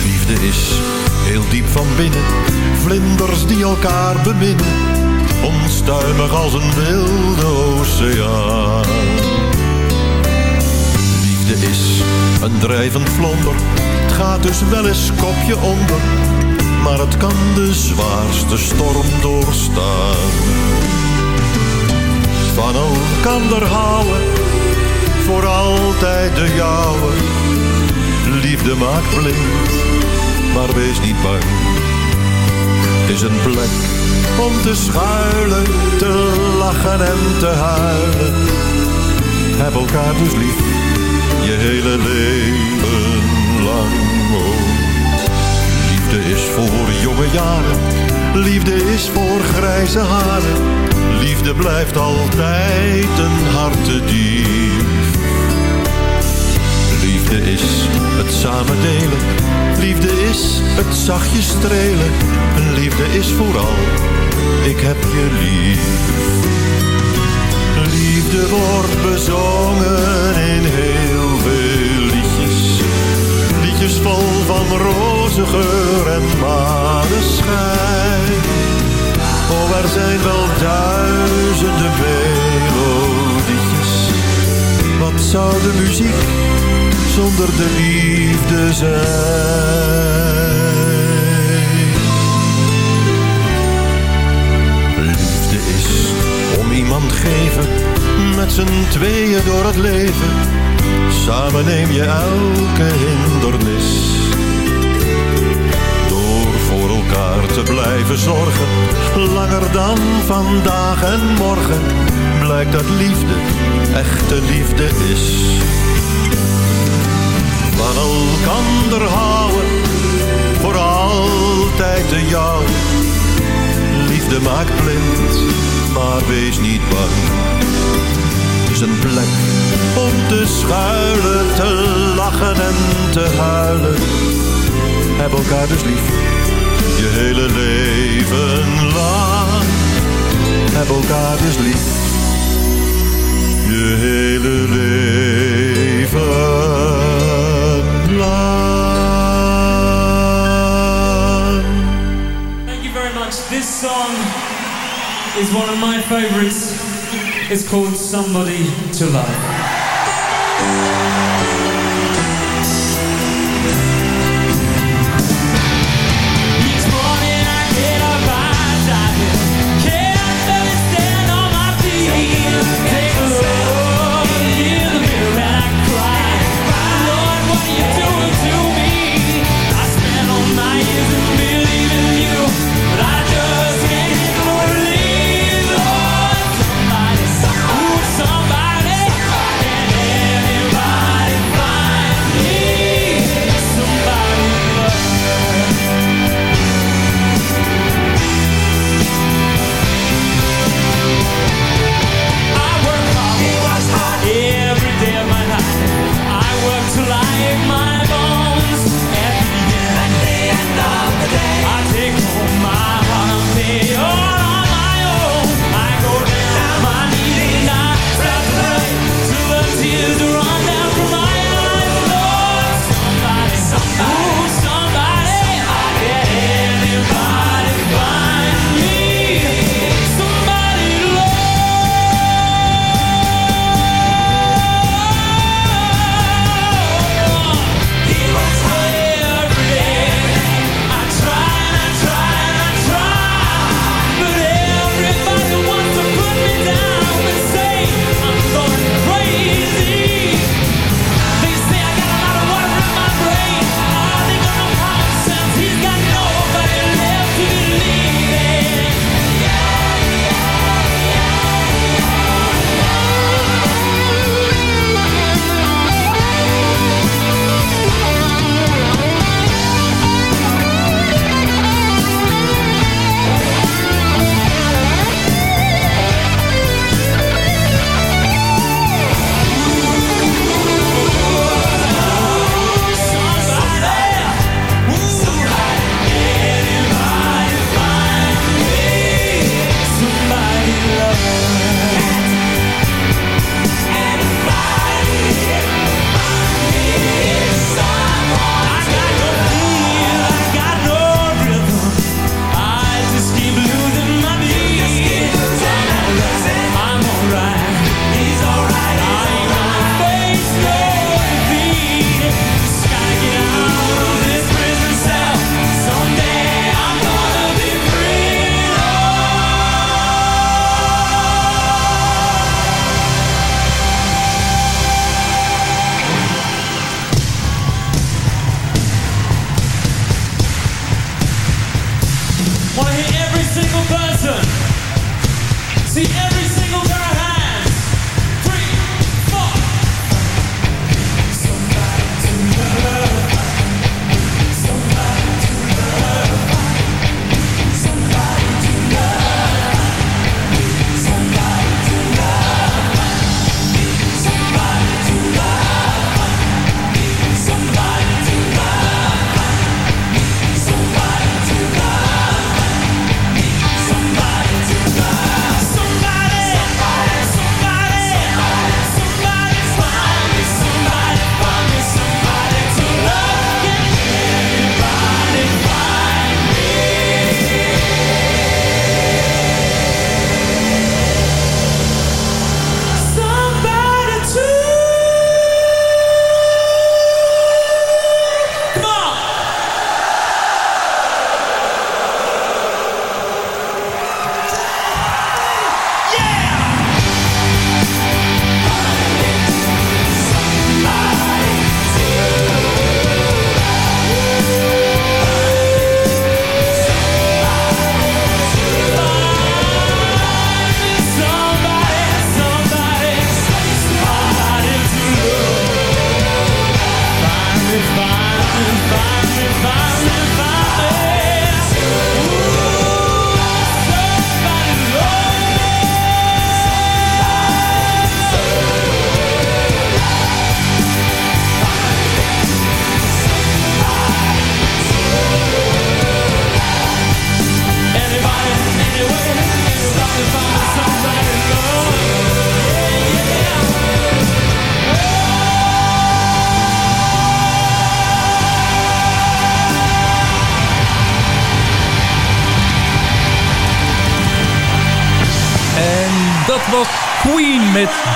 S19: Liefde is heel diep van binnen, vlinders die elkaar beminnen. Onstuimig als een wilde oceaan. Liefde is een drijvend vlonder, het gaat dus wel eens kopje onder. Maar het kan de zwaarste storm doorstaan. Van elkander houden, voor altijd de jouwe. Liefde maakt blind, maar wees niet bang. Het is een plek om te schuilen, te lachen en te huilen. Heb elkaar dus lief, je hele leven lang. Oh. Liefde is voor jonge jaren, liefde is voor grijze haren. Liefde blijft altijd een hartedief. Liefde is het samen delen, liefde is het zachtjes strelen. Liefde is vooral, ik heb je lief. Liefde wordt bezongen in heel veel liedjes. Liedjes vol van roze geur en maneschijn. Zou de muziek zonder de liefde zijn? Liefde is om iemand geven, met z'n tweeën door het leven. Samen neem je elke hindernis. Door voor elkaar te blijven zorgen, langer dan vandaag en morgen, blijkt dat liefde echte liefde is. Van elkander houden, voor altijd de jou. Liefde maakt blind, maar wees niet bang. Het is een plek om te schuilen, te lachen en te huilen. Heb elkaar dus lief, je hele leven lang. Heb elkaar dus lief, je hele leven lang.
S20: Thank you very much. This song is one of my favorites. It's called Somebody to Love.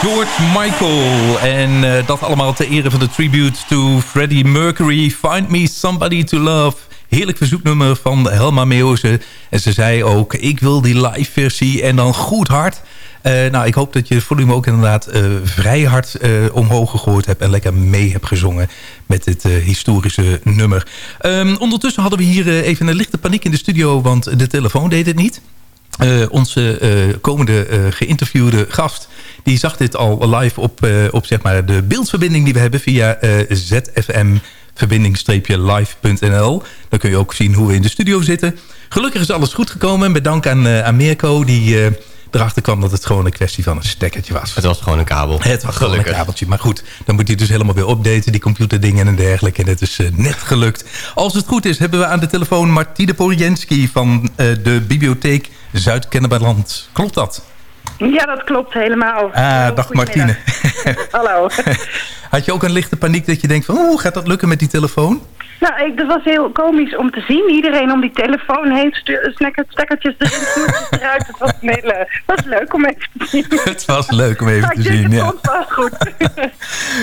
S9: George Michael. En eh, dat allemaal ter ere van de tribute to Freddie Mercury. Find me somebody to love. Heerlijk verzoeknummer van Helma Meeuwse. En ze zei ook, ik wil die live versie en dan goed hard. Eh, nou, ik hoop dat je het volume ook inderdaad eh, vrij hard omhoog gegooid hebt... en lekker mee hebt gezongen met dit historische nummer. Ehm, ondertussen hadden we hier even een lichte paniek in de studio... want de telefoon deed het niet. Onze komende geïnterviewde gast... die zag dit al live op, op zeg maar de beeldverbinding die we hebben... via ZFM verbinding-live.nl. Dan kun je ook zien hoe we in de studio zitten. Gelukkig is alles goed gekomen. Met dank aan, aan Mirko die erachter kwam dat het gewoon een kwestie van een stekkertje was.
S11: Het was gewoon een kabel.
S9: Het was gewoon een kabeltje. Maar goed, dan moet hij dus helemaal weer updaten, die computerdingen en dergelijke. En het is uh, net gelukt. Als het goed is, hebben we aan de telefoon Martine Porjenski van uh, de bibliotheek Zuid-Kennemerland. Klopt dat?
S21: Ja, dat klopt helemaal.
S9: Ah, dag Martine.
S21: Hallo.
S9: Had je ook een lichte paniek dat je denkt van... hoe gaat dat lukken met die telefoon?
S21: Nou, ik, dat was heel komisch om te zien. Iedereen om die telefoon heen, stekkertjes erin, eruit. Het was, hele, was leuk om even te zien.
S9: Het was leuk om even te zien, ja.
S21: Het was goed.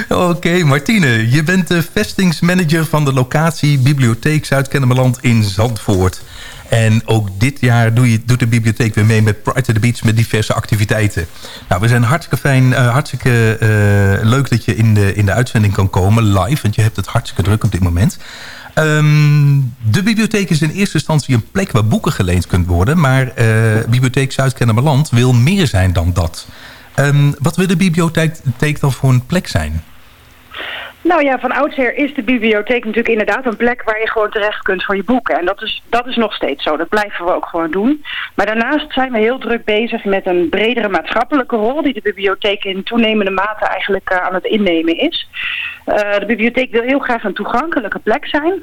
S9: Oké, Martine. Je bent de vestingsmanager van de locatie Bibliotheek Zuid-Kennemerland in Zandvoort. En ook dit jaar doe je, doet de bibliotheek weer mee met Pride to the Beach... met diverse activiteiten. Nou, we zijn hartstikke fijn, uh, hartstikke uh, leuk dat je in de, in de uitzending kan komen, live. Want je hebt het hartstikke druk op dit moment. Um, de bibliotheek is in eerste instantie een plek waar boeken geleend kunt worden. Maar uh, Bibliotheek Zuid-Kennemerland wil meer zijn dan dat. Um, wat wil de bibliotheek dan voor een plek zijn?
S21: Nou ja, van oudsher is de bibliotheek natuurlijk inderdaad een plek waar je gewoon terecht kunt voor je boeken. En dat is, dat is nog steeds zo. Dat blijven we ook gewoon doen. Maar daarnaast zijn we heel druk bezig met een bredere maatschappelijke rol die de bibliotheek in toenemende mate eigenlijk uh, aan het innemen is. Uh, de bibliotheek wil heel graag een toegankelijke plek zijn. Uh,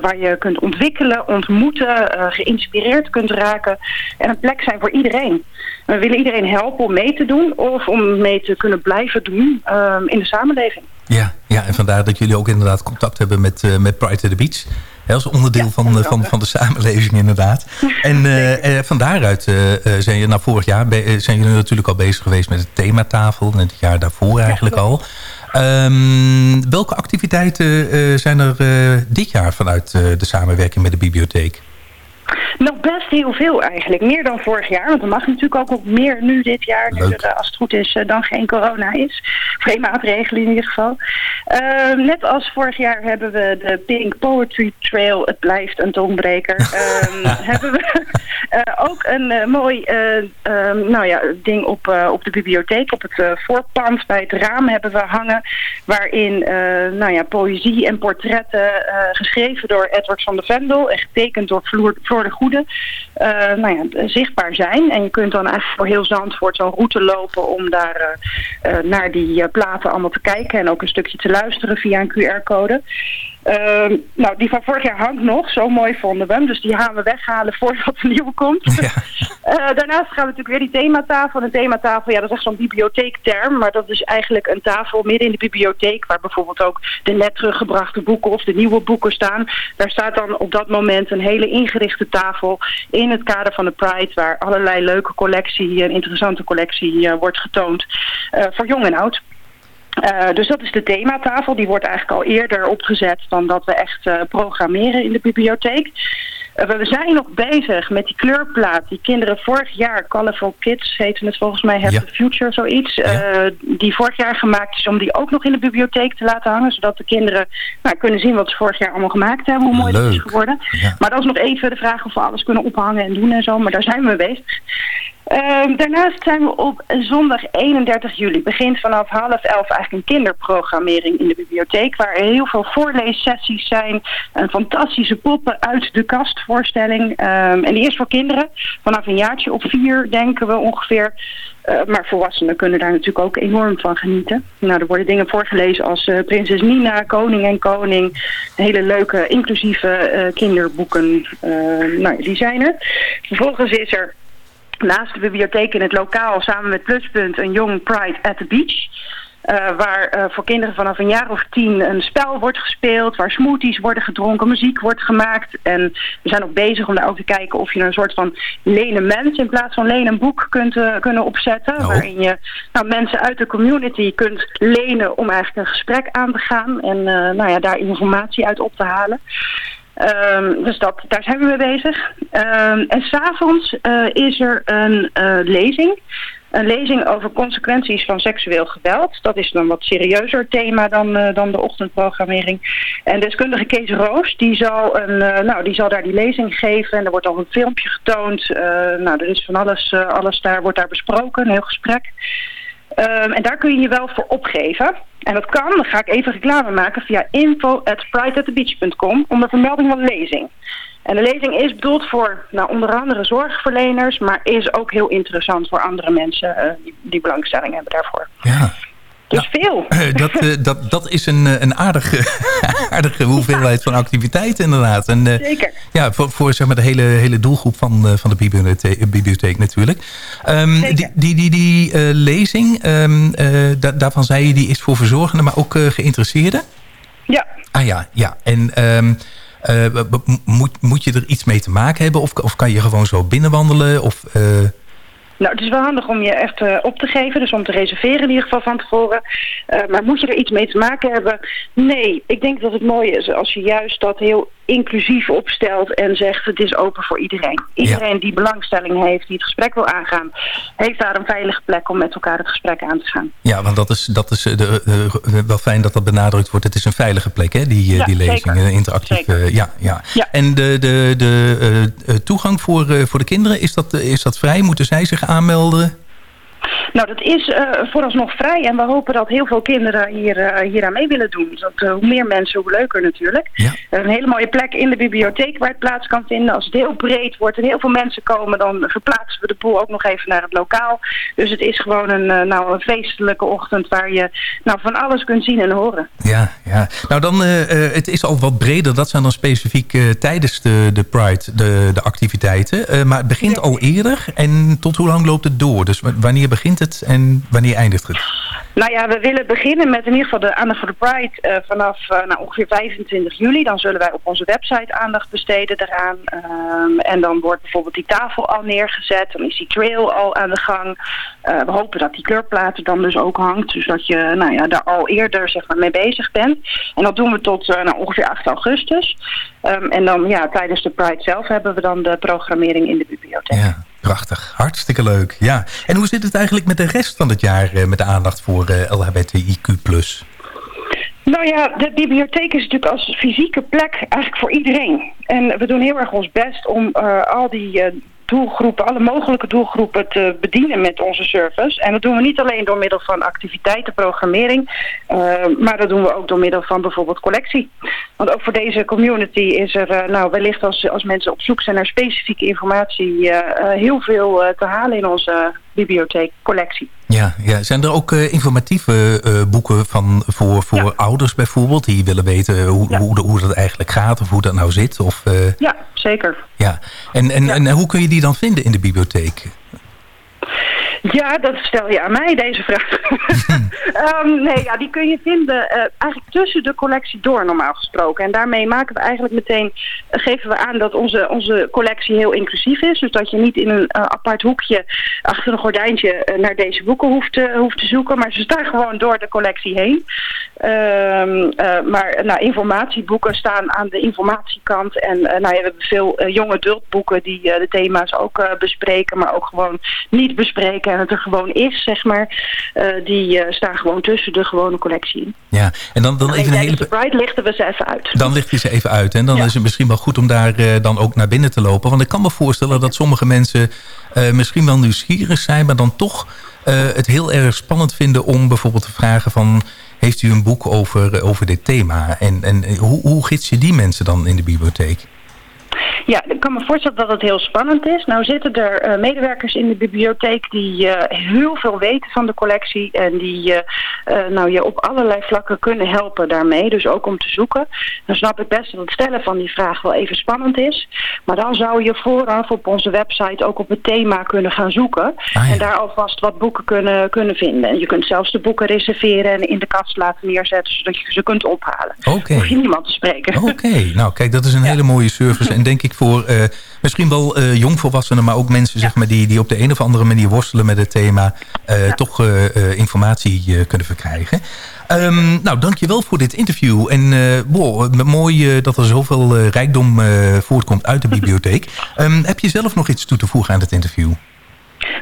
S21: waar je kunt ontwikkelen, ontmoeten, geïnspireerd kunt raken. En een plek zijn voor iedereen. We willen iedereen helpen om mee te doen of om mee te kunnen blijven doen in de samenleving.
S9: Ja, ja, en vandaar dat jullie ook inderdaad contact hebben met, uh, met Pride to the Beach. He, als onderdeel ja, van, van, van de samenleving inderdaad. En uh, van daaruit zijn je, nou vorig jaar zijn jullie natuurlijk al bezig geweest met de thematafel. En het jaar daarvoor eigenlijk ja, al. Um, welke activiteiten zijn er dit jaar vanuit de samenwerking met de bibliotheek?
S21: Nog best heel veel eigenlijk. Meer dan vorig jaar. Want er mag natuurlijk ook nog meer nu dit jaar. Nu er, als het goed is, dan geen corona is. Geen maatregelen in ieder geval. Uh, net als vorig jaar hebben we de Pink Poetry Trail. Het blijft een tongbreker. um, hebben we uh, ook een uh, mooi um, nou ja, ding op, op de bibliotheek. Op het voorpand bij het raam hebben we hangen. Waarin nou ja, poëzie en portretten geschreven door Edward van der Vendel. En getekend door Floor, de Goede. nou ja, zichtbaar zijn. En je kunt dan eigenlijk voor heel Zandvoort zo'n route lopen om daar naar die platen allemaal te kijken. En ook een stukje te luisteren via een QR-code. Uh, nou, die van vorig jaar hangt nog. Zo mooi vonden we hem. Dus die gaan we weghalen voordat de nieuwe komt. Ja. uh, daarnaast gaan we natuurlijk weer die thematafel. En een thematafel, ja, dat is echt zo'n bibliotheekterm. Maar dat is eigenlijk een tafel midden in de bibliotheek... waar bijvoorbeeld ook de net teruggebrachte boeken of de nieuwe boeken staan. Daar staat dan op dat moment een hele ingerichte tafel... in het kader van de Pride... waar allerlei leuke collectie, een interessante collectie uh, wordt getoond... voor jong en oud. Uh, dus dat is de thematafel. Die wordt eigenlijk al eerder opgezet dan dat we echt uh, programmeren in de bibliotheek. Uh, we zijn nog bezig met die kleurplaat die kinderen vorig jaar, Colorful Kids heten het volgens mij, Have ja. the Future, zoiets. Ja. die vorig jaar gemaakt is om die ook nog in de bibliotheek te laten hangen. Zodat de kinderen nou, kunnen zien wat ze vorig jaar allemaal gemaakt hebben, hoe mooi Leuk. dat is geworden. Ja. Maar dat is nog even de vraag of we alles kunnen ophangen en doen en zo. Maar daar zijn we mee bezig. Uh, daarnaast zijn we op zondag 31 juli, begint vanaf half elf eigenlijk een kinderprogrammering in de bibliotheek, waar er heel veel voorleessessies zijn, een fantastische poppen uit de kast voorstelling. Um, en die is voor kinderen, vanaf een jaartje op vier denken we ongeveer. Uh, maar volwassenen kunnen daar natuurlijk ook enorm van genieten. Nou, er worden dingen voorgelezen als uh, Prinses Nina, Koning en Koning. Hele leuke, inclusieve uh, kinderboeken. nou, die zijn er. Vervolgens is er naast de bibliotheek in het lokaal samen met Pluspunt een Young Pride at the Beach. Eh, waar eh, voor kinderen vanaf een jaar of tien een spel wordt gespeeld, waar smoothies worden gedronken, muziek wordt gemaakt. En we zijn ook bezig om daar ook te kijken of je een soort van lenement in plaats van lenen boek kunt eh, kunnen opzetten. Waarin je nou, mensen uit de community kunt lenen om eigenlijk een gesprek aan te gaan en nou ja, daar informatie uit op te halen. Ehm, dus dat, daar zijn we mee bezig. Ehm, en s'avonds uh, is er een uh, lezing. Een lezing over consequenties van seksueel geweld. Dat is een wat serieuzer thema dan, uh, dan de ochtendprogrammering. En deskundige Kees Roos, die zal, een, nou, die zal daar die lezing geven. En er wordt al een filmpje getoond. nou, er is van alles, alles daar, wordt daar besproken, een heel gesprek. Um, en daar kun je je wel voor opgeven. En dat kan, dan ga ik even reclame maken via info at onder vermelding van lezing. En de lezing is bedoeld voor nou, onder andere zorgverleners, maar is ook heel interessant voor andere mensen uh, die, die belangstelling hebben daarvoor.
S9: Ja.
S21: Dus veel.
S9: Uh, dat, uh, dat, dat is een, een aardige, aardige hoeveelheid van activiteiten inderdaad. En, uh,
S21: Zeker.
S9: Ja, voor, voor zeg maar, de hele, hele doelgroep van, van de bibliotheek, bibliotheek natuurlijk. Um, die die, die, die lezing, um, da daarvan zei je, die is voor verzorgenden, maar ook geïnteresseerden?
S21: Ja.
S9: Ah ja, ja. En... Um, moet, moet je er iets mee te maken hebben? Of, of kan je gewoon zo binnenwandelen? Of...
S21: Nou, het is wel handig om je echt uh, op te geven, dus om te reserveren in ieder geval van tevoren. Uh, maar moet je er iets mee te maken hebben? Nee, ik denk dat het mooi is als je juist dat heel inclusief opstelt en zegt het is open voor iedereen. Iedereen ja. die belangstelling heeft, die het gesprek wil aangaan, heeft daar een veilige plek om met elkaar het gesprek aan te gaan.
S9: Ja, want dat is, dat is de, de, wel fijn dat dat benadrukt wordt. Het is een veilige plek, hè, die, ja, die lezing, interactief. Uh, ja, ja,
S21: ja.
S9: En de, de, de uh, toegang voor, uh, voor de kinderen, is dat, is dat vrij? Moeten zij zich aanmelden?
S21: Nou, dat is uh, vooralsnog vrij en we hopen dat heel veel kinderen hier, uh, hier aan mee willen doen. Dus dat, uh, hoe meer mensen, hoe leuker natuurlijk.
S9: Ja.
S21: een hele mooie plek in de bibliotheek waar het plaats kan vinden. Als het heel breed wordt en heel veel mensen komen, dan verplaatsen we de boel ook nog even naar het lokaal. Dus het is gewoon een, nou, een feestelijke ochtend waar je nou, van alles kunt zien en horen.
S9: Ja, ja. nou dan, het is al wat breder. Dat zijn dan specifiek tijdens de, de Pride de, de activiteiten. maar het begint ja. al eerder en tot hoe lang loopt het door? Dus wanneer begint het en wanneer eindigt het?
S21: Nou ja, we willen beginnen met in ieder geval de aandacht voor de Pride uh, vanaf uh, nou, ongeveer 25 juli. Dan zullen wij op onze website aandacht besteden daaraan. Um, en dan wordt bijvoorbeeld die tafel al neergezet. Dan is die trail al aan de gang. Uh, we hopen dat die kleurplaten dan dus ook hangt. Dus dat je nou ja, daar al eerder zeg maar, mee bezig bent. En dat doen we tot nou, ongeveer 8 augustus. Um, en dan ja, tijdens de Pride zelf hebben we dan de programmering in de bibliotheek.
S9: Ja. Prachtig, hartstikke leuk. Ja. En hoe zit het eigenlijk met de rest van het jaar eh, met de aandacht voor eh, LHBTIQ+.
S21: Nou ja, de bibliotheek is natuurlijk als fysieke plek eigenlijk voor iedereen. En we doen heel erg ons best om uh, al die doelgroepen, alle mogelijke doelgroepen te bedienen met onze service. En dat doen we niet alleen door middel van activiteiten, programmering, uh, maar dat doen we ook door middel van bijvoorbeeld collectie. Want ook voor deze community is er, uh, nou wellicht als, als mensen op zoek zijn naar specifieke informatie, uh, heel veel te halen in onze bibliotheekcollectie.
S9: Ja, ja, zijn er ook informatieve boeken van, voor, voor ja. ouders bijvoorbeeld, die willen weten hoe, ja. hoe, hoe dat eigenlijk gaat of hoe dat nou zit? Of,
S21: ja, zeker.
S9: Ja, en, en, en hoe kun je die dan vinden in de bibliotheek?
S21: Ja, dat stel je aan mij, deze vraag. um, nee, ja, die kun je vinden uh, eigenlijk tussen de collectie door, normaal gesproken. En daarmee maken we eigenlijk meteen, uh, geven we aan dat onze, onze collectie heel inclusief is. Dus dat je niet in een uh, apart hoekje achter een gordijntje naar deze boeken hoeft, hoeft te zoeken. Maar ze staan gewoon door de collectie heen. Um, maar nou, informatieboeken staan aan de informatiekant. En nou, ja, we hebben veel jonge adultboeken die de thema's ook bespreken, maar ook gewoon niet bespreken en het er gewoon is, zeg maar, uh, die uh, staan gewoon tussen de gewone collectie in.
S9: Ja, en dan, dan even een hele...
S21: de Pride lichten we ze even uit.
S9: Dan licht je ze even uit. En dan ja. is het misschien wel goed om daar uh, dan ook naar binnen te lopen. Want ik kan me voorstellen dat sommige mensen misschien wel nieuwsgierig zijn, maar dan toch het heel erg spannend vinden om bijvoorbeeld te vragen van... Heeft u een boek over, over dit thema? En, en hoe, hoe gids je die mensen dan in de bibliotheek?
S13: Ja, ik kan me voorstellen dat het heel spannend is. Nou zitten er eh, medewerkers in de bibliotheek die eh, heel veel weten van de collectie en die eh, nou, je op allerlei vlakken kunnen helpen daarmee. Dus ook om te zoeken. Dan snap ik best dat het stellen van die vraag wel even spannend is. Maar dan zou je vooraf op onze website ook op het thema kunnen gaan zoeken. En daar alvast wat boeken kunnen, kunnen vinden. En je kunt zelfs de boeken reserveren en in de kast laten neerzetten zodat je ze kunt ophalen.
S9: Oké.
S13: Hoef je niemand te spreken.
S9: Oké, nou kijk, dat is een hele mooie service. En denk ik voor eh, misschien wel eh, jongvolwassenen... maar ook mensen zeg maar, die, die op de een of andere manier worstelen met het thema... eh, toch informatie kunnen verkrijgen. Ehm, nou, dankjewel voor dit interview. En wow, mooi dat er zoveel rijkdom voortkomt uit de bibliotheek. Ehm, heb je zelf nog iets toe te voegen aan het interview?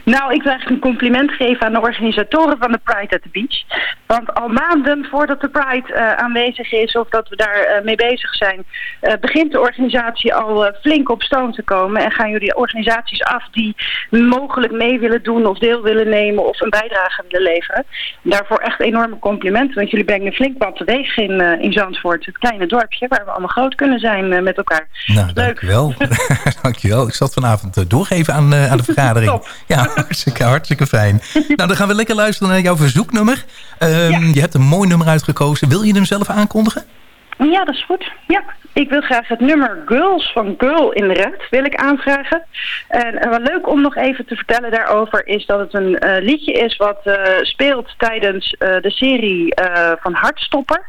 S13: Nou, ik wil eigenlijk een compliment geven aan de organisatoren van de Pride at the Beach. Want al maanden voordat de Pride eh, aanwezig is of dat we daar eh, mee bezig zijn, eh, begint de organisatie al flink op stoom te komen. En gaan jullie organisaties af die mogelijk mee willen doen of deel willen nemen of een bijdrage willen leveren. Daarvoor echt enorme complimenten, want jullie brengen flink wat teweeg in, in Zandvoort. Het kleine dorpje waar we allemaal groot kunnen zijn met elkaar.
S9: Nou, dankjewel. dankjewel. Ik zal het vanavond doorgeven aan, aan de vergadering. Ja, hartstikke, hartstikke fijn. nou, dan gaan we lekker luisteren naar jouw verzoeknummer. Ehm, Je hebt een mooi nummer uitgekozen. Wil je hem zelf aankondigen?
S13: Ja, dat is goed. Ja, ik wil graag het nummer Girls van Girl in Red wil ik aanvragen. En eh, wat leuk om nog even te vertellen daarover is dat het een eh, liedje is wat eh, speelt tijdens de serie van Hartstopper.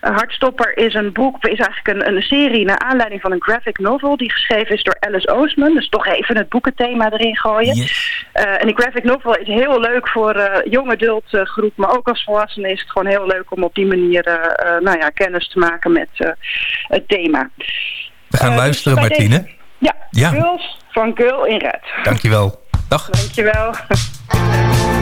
S13: Hartstopper is een boek, is eigenlijk een, een serie naar aanleiding van een graphic novel die geschreven is door Alice Oosman. Dus toch even het boekenthema erin gooien. En die graphic novel is heel leuk voor uh, jong adult groep, maar ook als volwassenen is het gewoon heel leuk om op die manier nou ja, kennis te maken met het thema.
S9: We gaan luisteren, dus Martine.
S13: Deze, ja, ja, Girls van Girl in Red.
S9: Dankjewel. Dag.
S13: Dankjewel.